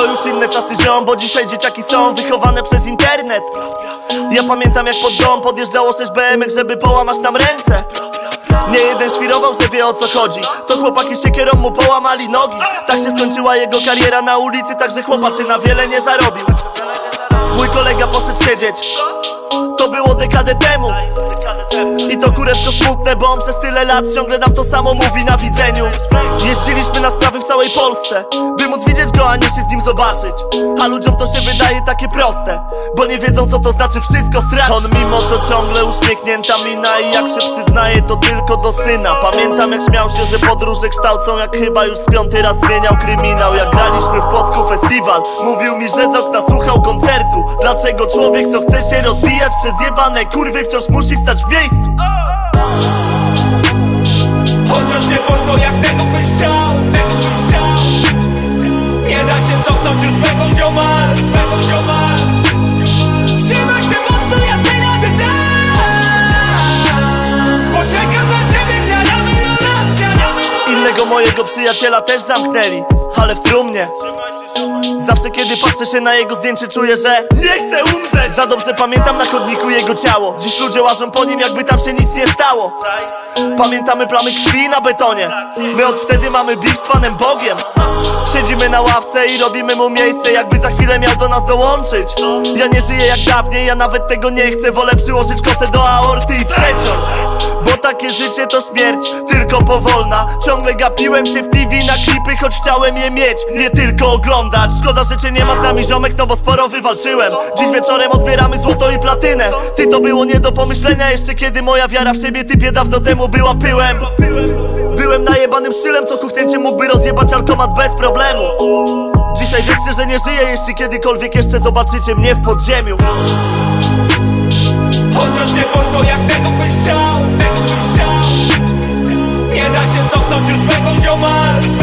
To już inne czasy ziom, bo dzisiaj dzieciaki są wychowane przez internet. Ja pamiętam jak pod dom podjeżdżało 6 BMX, żeby połamać nam ręce. Nie jeden świrował, że wie o co chodzi. To chłopaki siekierą mu połamali nogi. Tak się skończyła jego kariera na ulicy Także chłopaczy na wiele nie zarobił. Mój kolega poszedł siedzieć. To było dekadę temu to kurewsko smutne, bo on przez tyle lat Ciągle nam to samo mówi na widzeniu. Jeździliśmy na sprawy w całej Polsce By móc widzieć go, a nie się z nim zobaczyć. A ludziom to się wydaje takie proste Bo nie wiedzą co to znaczy wszystko stracić. On mimo to ciągle uśmiechnięta mina I jak się przyznaje to tylko do syna. Pamiętam jak śmiał się, że podróże kształcą Jak chyba już z piąty raz zmieniał kryminał. Jak graliśmy w Płocku festiwal Mówił mi, że z okna słuchał koncertu Dlaczego człowiek co chce się rozwijać Przez jebane kurwy wciąż musi stać w miejscu. Chociaż nie poszło jak tego byś chciał Tego byś chciał. Nie da się cofnąć już swego ziomal Swego ziomal Trzymaj się mocno, ja sobie radę dam. Poczekam na ciebie, lat do Innego mojego przyjaciela też zamknęli Ale w trumnie Zawsze kiedy patrzę się na jego zdjęcie czuję, że Nie chcę umrzeć. Za dobrze pamiętam na chodniku jego ciało. Dziś ludzie łażą po nim jakby tam się nic nie stało. Pamiętamy plamy krwi na betonie. My od wtedy mamy beef z Panem Bogiem Siedzimy na ławce i robimy mu miejsce Jakby za chwilę miał do nas dołączyć. Ja nie żyję jak dawniej, ja nawet tego nie chcę Wolę przyłożyć kosę do aorty i przeciąć. Bo takie życie to śmierć, tylko powolna. Ciągle gapiłem się w TV na klipy, choć chciałem je mieć Nie tylko oglądać. Szkoda, że cię nie ma z nami ziomek, no bo sporo wywalczyłem. Dziś wieczorem odbieramy złoto i platynę. Ty to było nie do pomyślenia Jeszcze kiedy moja wiara w siebie typie dawno temu była pyłem Byłem najebanym szylem, co kuchnięcie mógłby rozjebać alkomat bez problemu. Dzisiaj wiecie, że nie żyję, jeśli kiedykolwiek jeszcze zobaczycie mnie w podziemiu. Chociaż nie poszło jak tego byś chciał Tego byś chciał. Nie da się cofnąć już swego ziomal